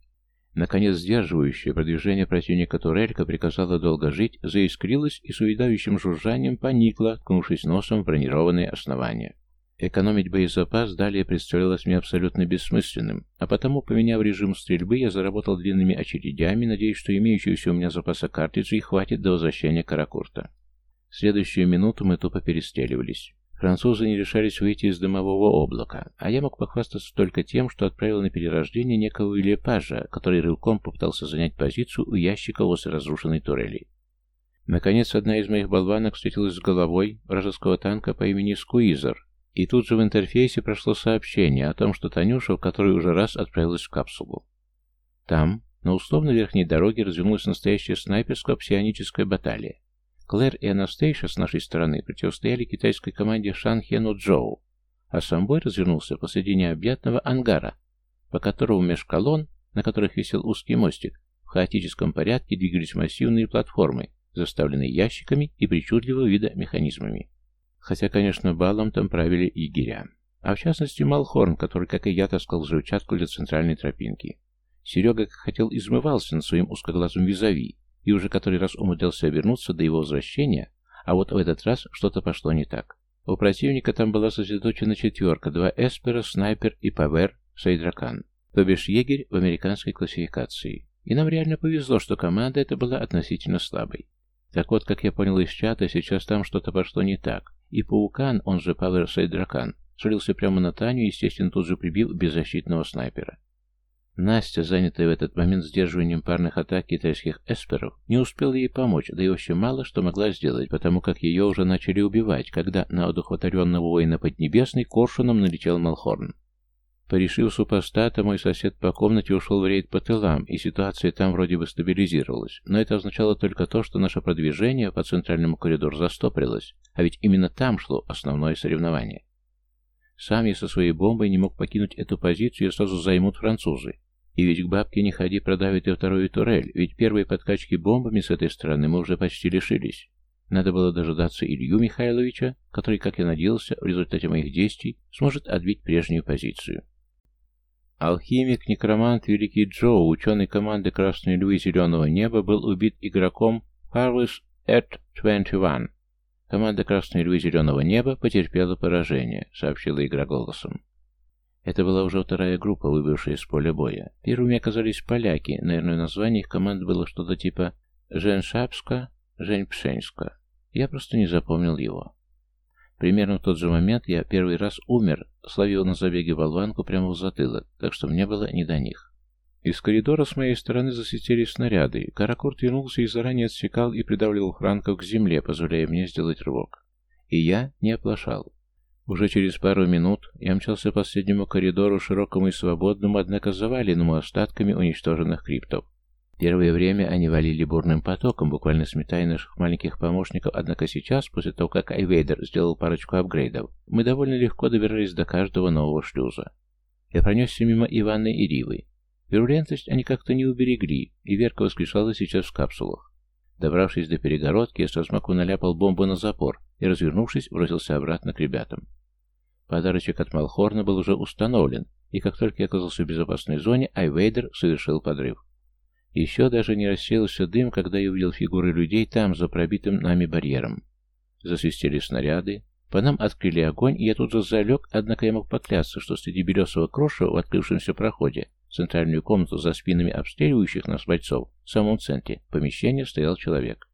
Наконец, сдерживающее продвижение противника турелька приказала долго жить, заискрилась и с увядающим жужжанием поникла, ткнувшись носом в бронированные основания. Экономить боезапас далее представлялось мне абсолютно бессмысленным, а потому, поменяв режим стрельбы, я заработал длинными очередями, надеясь, что имеющегося у меня запаса картриджей хватит до возвращения Каракурта. Следующую минуту мы тупо перестреливались. Французы не решались выйти из дымового облака, а я мог похвастаться только тем, что отправил на перерождение некого Лепажа, который рывком попытался занять позицию у ящика возле разрушенной турели. Наконец, одна из моих болванок встретилась с головой вражеского танка по имени Скуизер, и тут же в интерфейсе прошло сообщение о том, что Танюша в который уже раз отправилась в капсулу. Там, на условно верхней дороге, развернулась настоящая снайперская псионическая баталия. Клэр и Анастейша с нашей стороны противостояли китайской команде Шан Хену Джоу, а сам бой развернулся посреди необъятного ангара, по которому меж колонн, на которых висел узкий мостик, в хаотическом порядке двигались массивные платформы, заставленные ящиками и причудливого вида механизмами. Хотя, конечно, балом там правили егеря. А в частности, Малхорн, который, как и я, таскал взрывчатку для центральной тропинки. Серега, как хотел, измывался над своим узкоглазым визави, и уже который раз умудрился обернуться до его возвращения, а вот в этот раз что-то пошло не так. У противника там была сосредоточена четверка, два Эспера, Снайпер и Павер, Сейдракан, то бишь егерь в американской классификации. И нам реально повезло, что команда эта была относительно слабой. Так вот, как я понял из чата, сейчас там что-то пошло не так, и Паукан, он же Павер Сейдракан, свалился прямо на Таню и, естественно, тут же прибил беззащитного снайпера. Настя, занятая в этот момент сдерживанием парных атак китайских эсперов, не успела ей помочь, да и вообще мало что могла сделать, потому как ее уже начали убивать, когда на одухотворенного воина Поднебесной коршуном налетел Малхорн. Порешив супостата, мой сосед по комнате ушел в рейд по тылам, и ситуация там вроде бы стабилизировалась, но это означало только то, что наше продвижение по центральному коридору застопорилось, а ведь именно там шло основное соревнование. Сам я со своей бомбой не мог покинуть эту позицию, и сразу займут французы, и ведь к бабке не ходи, продавит и вторую турель, ведь первые подкачки бомбами с этой стороны мы уже почти лишились. Надо было дожидаться Илью Михайловича, который, как я надеялся, в результате моих действий сможет отбить прежнюю позицию. Алхимик, некромант, великий Джо, ученый команды Красной Львы Зеленого Неба, был убит игроком Harvest Earth 21. Команда Красной Львы Зеленого Неба потерпела поражение, сообщила игра голосом. Это была уже вторая группа, выбывшая из поля боя. Первыми оказались поляки, наверное, название их команд было что-то типа «Жен Шапска», «Жень Пшенска». Я просто не запомнил его. Примерно в тот же момент я первый раз умер, словил на забеге болванку прямо в затылок, так что мне было не до них. Из коридора с моей стороны засветили снаряды. Каракурт вернулся и заранее отсекал и придавливал франков к земле, позволяя мне сделать рывок. И я не оплошал. Уже через пару минут я мчался по последнему коридору, широкому и свободному, однако заваленному остатками уничтоженных криптов. Первое время они валили бурным потоком, буквально сметая наших маленьких помощников, однако сейчас, после того, как Айвейдер сделал парочку апгрейдов, мы довольно легко добирались до каждого нового шлюза. Я пронесся мимо Ивана и Ривы. Вирулентность они как-то не уберегли, и Верка воскрешала сейчас в капсулах. Добравшись до перегородки, я с размаку наляпал бомбу на запор и, развернувшись, бросился обратно к ребятам. Подарочек от Малхорна был уже установлен, и как только я оказался в безопасной зоне, Айвейдер совершил подрыв. Еще даже не рассеялся дым, когда я увидел фигуры людей там, за пробитым нами барьером. Засвистели снаряды, по нам открыли огонь, и я тут же залег, однако я мог поклясться, что среди белесого крошева в открывшемся проходе, центральную комнату за спинами обстреливающих нас бойцов, в самом центре помещения стоял человек.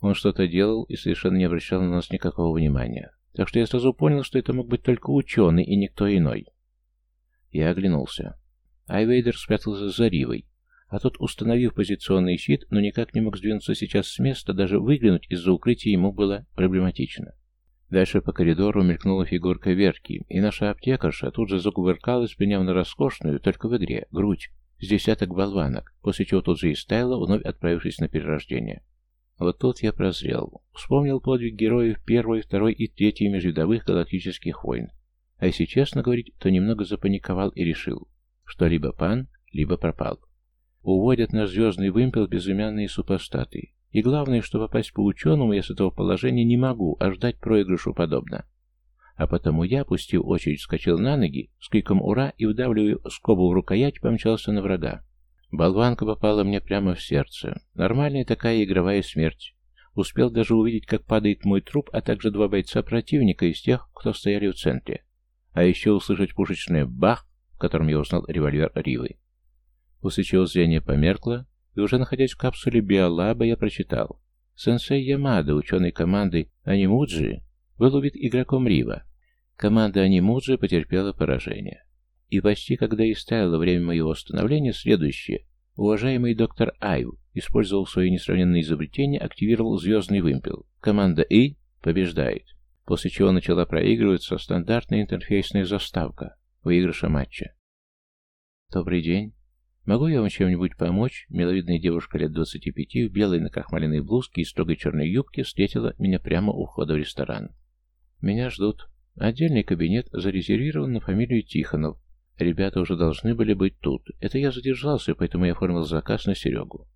Он что-то делал и совершенно не обращал на нас никакого внимания. Так что я сразу понял, что это мог быть только ученый и никто иной. Я оглянулся. Айвейдер спрятался за Ривой, а тот, установив позиционный щит, но никак не мог сдвинуться сейчас с места, даже выглянуть из-за укрытия ему было проблематично. Дальше по коридору мелькнула фигурка Верки, и наша аптекарша тут же закувыркалась, приняв на роскошную, только в игре, грудь, с десяток болванок, после чего тут же и стаяла, вновь отправившись на перерождение. Вот тут я прозрел. Вспомнил подвиг героев первой, второй и третьей межвидовых галактических войн. А если честно говорить, то немного запаниковал и решил, что либо пан, либо пропал. Уводят наш звездный вымпел безымянные супостаты. И главное, что попасть по ученому я с этого положения не могу, а ждать проигрышу подобно. А потому я, пустив очередь, вскочил на ноги, с криком «Ура!» и, вдавливая скобу в рукоять, помчался на врага. Болванка попала мне прямо в сердце. Нормальная такая игровая смерть. Успел даже увидеть, как падает мой труп, а также два бойца противника из тех, кто стояли в центре. А еще услышать пушечное «бах», в котором я узнал револьвер Ривы. После чего зрение померкло, и уже находясь в капсуле биолаба, я прочитал. Сенсей Ямада, ученый команды Анимуджи, был убит игроком Рива. Команда Анимуджи потерпела поражение. И почти когда и ставило время моего становления, следующее. Уважаемый доктор Айв использовал свое несравненное изобретение, активировал звездный вымпел. Команда И побеждает. После чего начала проигрываться стандартная интерфейсная заставка выигрыша матча. «Добрый день. Могу я вам чем-нибудь помочь?» Миловидная девушка лет 25 в белой накрахмаленной блузке и строгой черной юбке встретила меня прямо у входа в ресторан. «Меня ждут. Отдельный кабинет зарезервирован на фамилию Тихонов. Ребята уже должны были быть тут. Это я задержался, поэтому я оформил заказ на Серегу.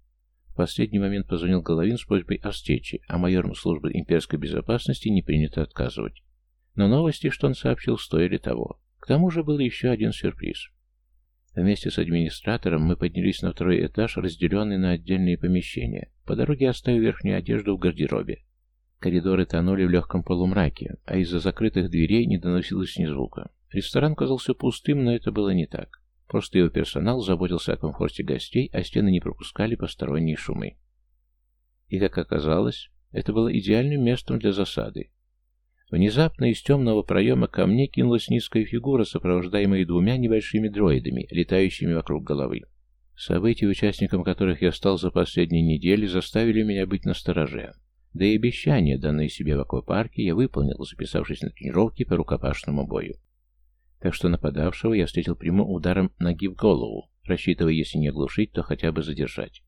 В последний момент позвонил Головин с просьбой о встрече, а майорам службы имперской безопасности не принято отказывать. Но новости, что он сообщил, стоили того. К тому же был еще один сюрприз. Вместе с администратором мы поднялись на второй этаж, разделенный на отдельные помещения, по дороге оставив верхнюю одежду в гардеробе. Коридоры тонули в легком полумраке, а из-за закрытых дверей не доносилось ни звука. Ресторан казался пустым, но это было не так. Просто его персонал заботился о комфорте гостей, а стены не пропускали посторонние шумы. И, как оказалось, это было идеальным местом для засады. Внезапно из темного проема ко мне кинулась низкая фигура, сопровождаемая двумя небольшими дроидами, летающими вокруг головы. События, участником которых я стал за последние недели, заставили меня быть настороже. Да и обещания, данные себе в аквапарке, я выполнил, записавшись на тренировки по рукопашному бою. Так что нападавшего я встретил прямым ударом ноги в голову, рассчитывая, если не оглушить, то хотя бы задержать.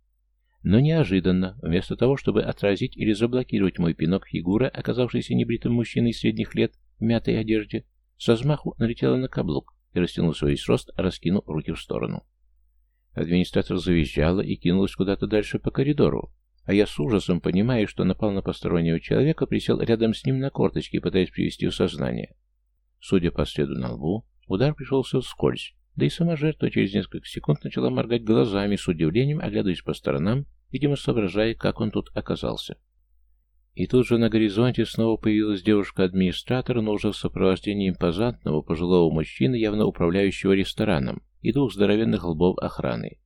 Но неожиданно, вместо того, чтобы отразить или заблокировать мой пинок, фигура, оказавшаяся небритым мужчиной средних лет в мятой одежде, с размаху налетела на каблук и растянула свой рост, раскинув руки в сторону. Администратор завизжала и кинулась куда-то дальше по коридору, а я с ужасом, понимая, что напал на постороннего человека, присел рядом с ним на корточки, пытаясь привести в сознание. Судя по следу на лбу, удар пришелся вскользь, да и сама жертва через несколько секунд начала моргать глазами, с удивлением оглядываясь по сторонам видимо, соображая, как он тут оказался. И тут же на горизонте снова появилась девушка-администратор, но уже в сопровождении импозантного пожилого мужчины, явно управляющего рестораном, и двух здоровенных лбов охраны.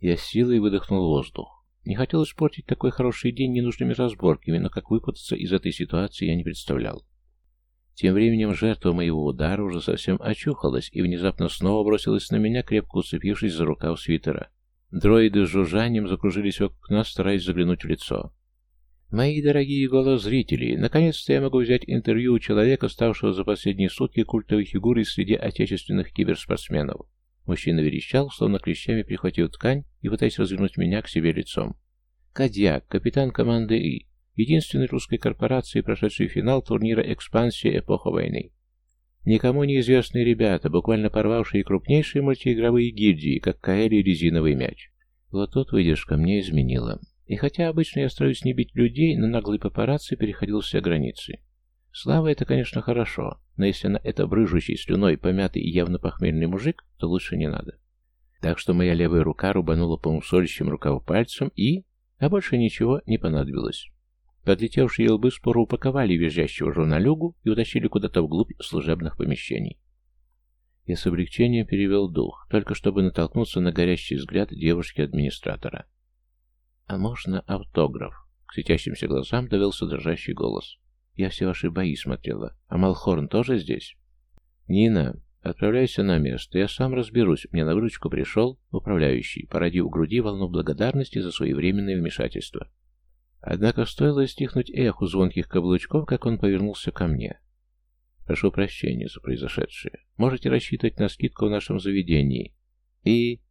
Я силой выдохнул воздух. Не хотел испортить такой хороший день ненужными разборками, но как выпутаться из этой ситуации я не представлял. Тем временем жертва моего удара уже совсем очухалась и внезапно снова бросилась на меня, крепко уцепившись за рукав свитера. Дроиды с жужжанием закружились вокруг нас, стараясь заглянуть в лицо. Мои дорогие голозрители, наконец-то я могу взять интервью у человека, ставшего за последние сутки культовой фигурой среди отечественных киберспортсменов. Мужчина верещал, словно клещами прихватив ткань и пытаясь развернуть меня к себе лицом. Кадьяк, капитан команды И, единственной русской корпорации, прошедшей финал турнира «Экспансия. Эпоха войны». Никому неизвестные ребята, буквально порвавшие крупнейшие мультиигровые гильдии, как Каэли и резиновый мяч. Вот тут выдержка мне изменила. И хотя обычно я стараюсь не бить людей, но наглый папарацци переходил все границы. Слава это, конечно, хорошо, но если она это брыжущий слюной, помятый и явно похмельный мужик, то лучше не надо. Так что моя левая рука рубанула по мусорящим рукаву пальцем и... А больше ничего не понадобилось. Подлетевшие лбы споро упаковали визжащего журналюгу и утащили куда-то вглубь служебных помещений. Я с облегчением перевел дух, только чтобы натолкнуться на горящий взгляд девушки-администратора. «А можно автограф?» К светящимся глазам довелся дрожащий голос. «Я все ваши бои смотрела. А Малхорн тоже здесь?» «Нина, отправляйся на место. Я сам разберусь. Мне на выручку пришел управляющий, породив в груди волну благодарности за своевременное вмешательство. Однако стоило стихнуть эху звонких каблучков, как он повернулся ко мне. «Прошу прощения за произошедшее. Можете рассчитывать на скидку в нашем заведении. И...»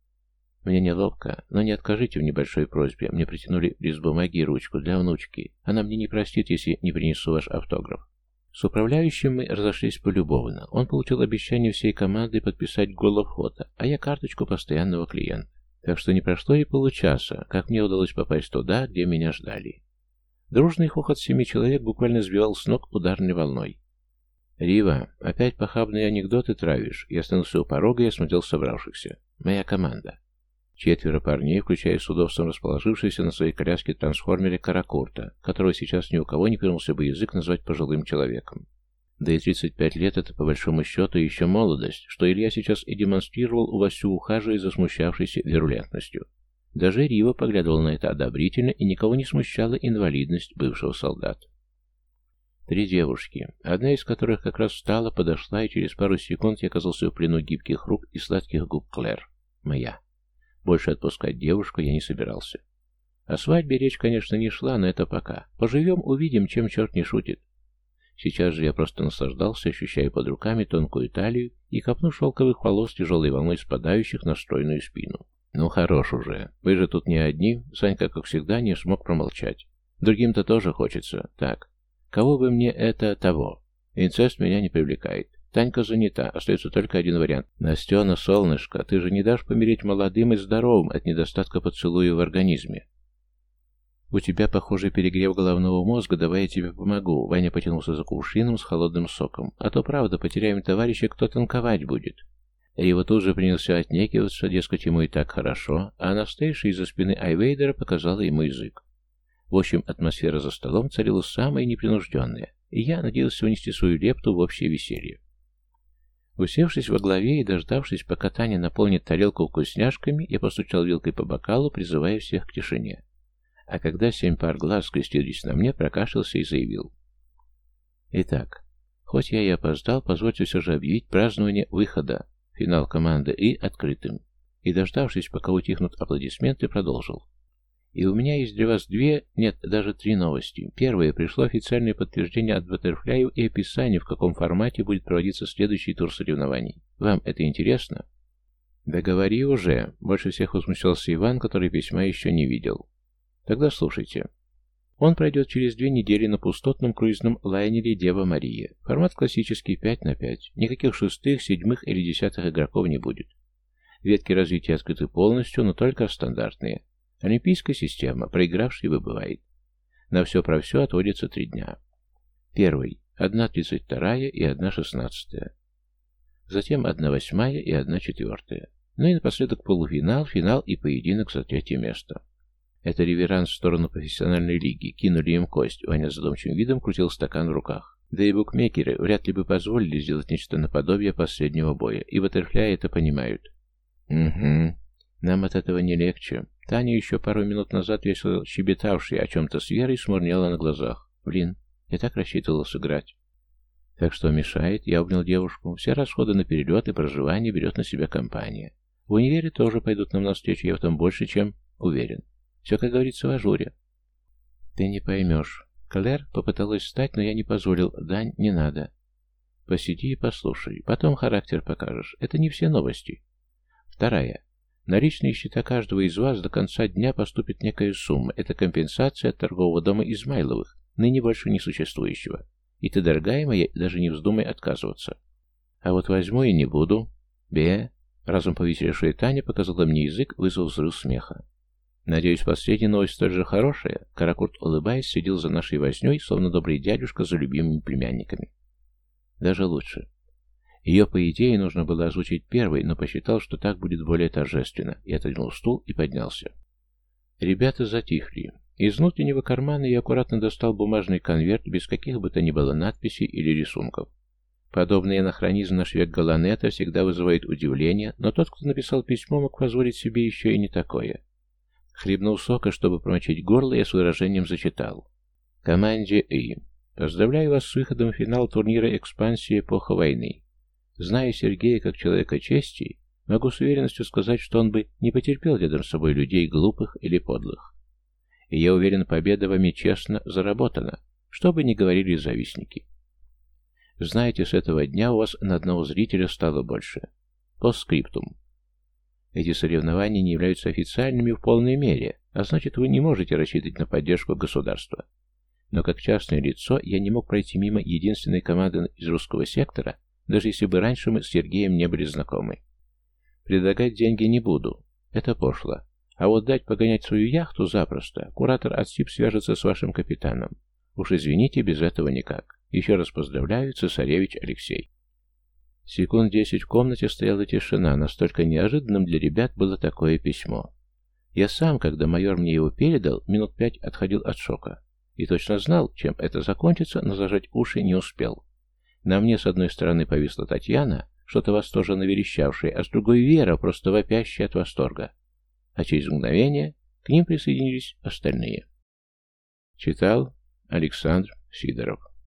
Мне неловко, но не откажите в небольшой просьбе. Мне притянули лист бумаги и ручку для внучки. Она мне не простит, если не принесу ваш автограф. С управляющим мы разошлись полюбовно. Он получил обещание всей команды подписать голофото, а я карточку постоянного клиента. Так что не прошло и получаса, как мне удалось попасть туда, где меня ждали. Дружный хохот семи человек буквально сбивал с ног ударной волной. «Рива, опять похабные анекдоты травишь?» Я остановился у порога и осмотрел собравшихся. «Моя команда». Четверо парней, включая с удобством расположившийся на своей коляске трансформере Каракурта, которого сейчас ни у кого не вернулся бы язык назвать пожилым человеком. Да и 35 лет — это, по большому счету, еще молодость, что Илья сейчас и демонстрировал у Васю, ухаживая за смущавшейся вирулентностью. Даже Рива поглядывал на это одобрительно, и никого не смущала инвалидность бывшего солдата. Три девушки, одна из которых как раз встала, подошла, и через пару секунд я оказался в плену гибких рук и сладких губ Клэр. Моя. Больше отпускать девушку я не собирался. О свадьбе речь, конечно, не шла, но это пока. Поживем, увидим, чем черт не шутит. Сейчас же я просто наслаждался, ощущая под руками тонкую талию и копну шелковых волос тяжелой волной спадающих на стройную спину. «Ну, хорош уже. Вы же тут не одни». Санька, как всегда, не смог промолчать. «Другим-то тоже хочется. Так, кого бы мне это того? Инцест меня не привлекает. Танька занята, остается только один вариант. Настена, солнышко, ты же не дашь помереть молодым и здоровым от недостатка поцелуя в организме. «У тебя, похоже, перегрев головного мозга, давай я тебе помогу». Ваня потянулся за кувшином с холодным соком. «А то, правда, потеряем товарища, кто танковать будет». Его тут же принялся отнекиваться, дескать, ему и так хорошо, а Анастейша из-за спины Айвейдера показала ему язык. В общем, атмосфера за столом царила самая непринужденная, и я надеялся унести свою лепту в общее веселье. Усевшись во главе и дождавшись, пока Таня наполнит тарелку вкусняшками, я постучал вилкой по бокалу, призывая всех к тишине. А когда семь пар глаз скрестились на мне, прокашлялся и заявил. Итак, хоть я и опоздал, позвольте все же объявить празднование выхода, финал команды И открытым. И, дождавшись, пока утихнут аплодисменты, продолжил. И у меня есть для вас две, нет, даже три новости. Первое, пришло официальное подтверждение от Баттерфляев и описание, в каком формате будет проводиться следующий тур соревнований. Вам это интересно? Да говори уже. Больше всех возмущался Иван, который письма еще не видел. Тогда слушайте. Он пройдет через две недели на пустотном круизном лайнере «Дева Мария». Формат классический 5 на 5. Никаких шестых, седьмых или десятых игроков не будет. Ветки развития открыты полностью, но только стандартные. Олимпийская система, проигравший выбывает. На все про все отводится три дня. Первый. Одна тридцать вторая и одна шестнадцатая. Затем одна восьмая и одна четвертая. Ну и напоследок полуфинал, финал и поединок за третье место. Это реверанс в сторону профессиональной лиги. Кинули им кость. Ваня задумчивым видом крутил стакан в руках. Да и букмекеры вряд ли бы позволили сделать нечто наподобие последнего боя. И баттерфляи это понимают. Угу. Нам от этого не легче. Таня, еще пару минут назад весело щебетавшая о чем-то с Верой, смурнела на глазах. Блин, я так рассчитывала сыграть. Так что мешает, я обнял девушку. Все расходы на перелет и проживание берет на себя компания. В универе тоже пойдут нам навстречу, я в том больше, чем уверен. Все, как говорится, в ажуре. Ты не поймешь. Клэр попыталась встать, но я не позволил. Дань, не надо. Посиди и послушай. Потом характер покажешь. Это не все новости. Вторая. На личные счета каждого из вас до конца дня поступит некая сумма. Это компенсация от торгового дома Измайловых, ныне больше не существующего. И ты, дорогая моя, даже не вздумай отказываться. А вот возьму и не буду. Бе. Разом повеселевшая Таня показала мне язык, вызвав взрыв смеха. Надеюсь, последняя новость столь же хорошая. Каракурт, улыбаясь, сидел за нашей возней, словно добрый дядюшка за любимыми племянниками. Даже лучше. Ее, по идее, нужно было озвучить первой, но посчитал, что так будет более торжественно, и отодвинул стул и поднялся. Ребята затихли. Из внутреннего кармана я аккуратно достал бумажный конверт без каких бы то ни было надписей или рисунков. Подобный анахронизм наш век Галанета всегда вызывает удивление, но тот, кто написал письмо, мог позволить себе еще и не такое. Хлебнул сока, чтобы промочить горло, я с выражением зачитал. Команде И. Поздравляю вас с выходом в финал турнира «Экспансия. Эпоха войны». Зная Сергея как человека чести, могу с уверенностью сказать, что он бы не потерпел рядом с собой людей глупых или подлых. И я уверен, победа вами честно заработана, что бы ни говорили завистники. Знаете, с этого дня у вас на одного зрителя стало больше. По скриптум. Эти соревнования не являются официальными в полной мере, а значит, вы не можете рассчитывать на поддержку государства. Но как частное лицо я не мог пройти мимо единственной команды из русского сектора, даже если бы раньше мы с Сергеем не были знакомы. Предлагать деньги не буду, это пошло. А вот дать погонять свою яхту запросто. Куратор Ацип свяжется с вашим капитаном. Уж извините, без этого никак. Еще раз поздравляю, цесаревич Алексей. Секунд десять в комнате стояла тишина, настолько неожиданным для ребят было такое письмо. Я сам, когда майор мне его передал, минут пять отходил от шока. И точно знал, чем это закончится, но зажать уши не успел. На мне с одной стороны повисла Татьяна, что-то восторженно верещавшая, а с другой Вера, просто вопящая от восторга. А через мгновение к ним присоединились остальные. Читал Александр Сидоров